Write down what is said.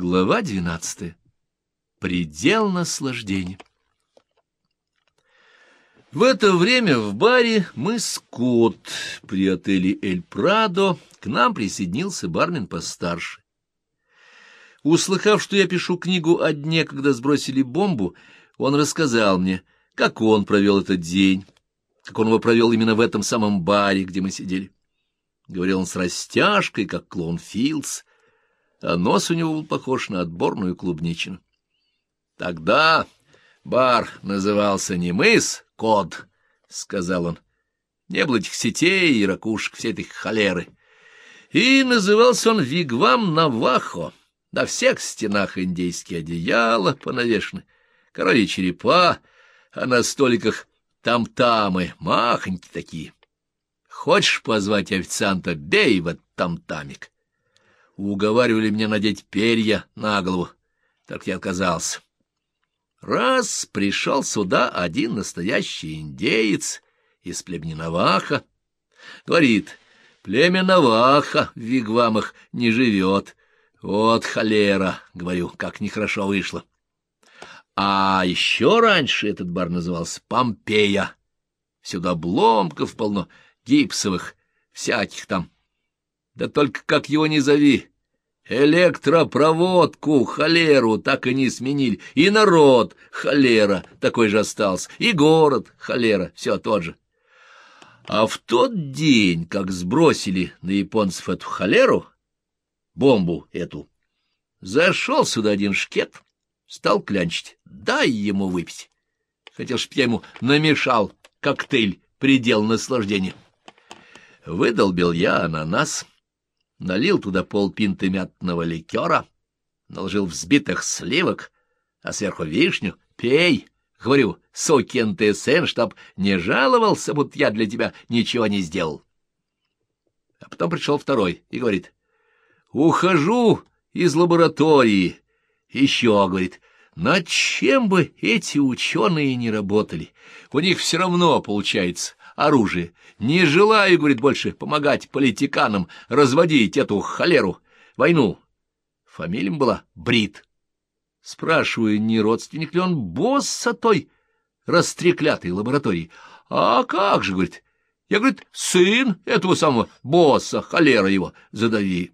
Глава двенадцатая. Предел наслаждения. В это время в баре мы Скотт при отеле «Эль Прадо» к нам присоединился бармен постарше. Услыхав, что я пишу книгу о дне, когда сбросили бомбу, он рассказал мне, как он провел этот день, как он его провел именно в этом самом баре, где мы сидели. Говорил он с растяжкой, как клоун Филдс, а нос у него был похож на отборную клубничину. Тогда бар назывался не мыс, код, — сказал он. Не было этих сетей и ракушек, всей этой холеры. И назывался он Вигвам Навахо. На всех стенах индейские одеяла понавешены, короли черепа, а на столиках там-тамы, махоньки такие. Хочешь позвать официанта, бей в этот там-тамик уговаривали меня надеть перья на голову, так я отказался. Раз пришел сюда один настоящий индеец из племени Наваха, говорит, племя Наваха в вигвамах не живет. Вот холера, говорю, как нехорошо вышло. А еще раньше этот бар назывался Помпея. Сюда обломков полно, гипсовых, всяких там. Да только как его не зови. Электропроводку, холеру, так и не сменили. И народ, холера, такой же остался. И город, холера, все тот же. А в тот день, как сбросили на японцев эту холеру, бомбу эту, зашел сюда один шкет, стал клянчить. Дай ему выпить. Хотел, чтоб я ему намешал коктейль, предел наслаждения. Выдолбил я ананас — налил туда полпинты мятного ликера, наложил взбитых сливок, а сверху вишню. Пей, говорю, сукин ты сын, чтоб не жаловался, будто я для тебя ничего не сделал. А потом пришел второй и говорит, ухожу из лаборатории. Еще, говорит, над чем бы эти ученые не работали, у них все равно получается оружие. Не желаю, говорит, больше помогать политиканам разводить эту холеру, войну. Фамилия была Брит. Спрашиваю, не родственник ли он босса той растреклятой лаборатории. А как же, говорит, я, говорит, сын этого самого босса, холера его, задави.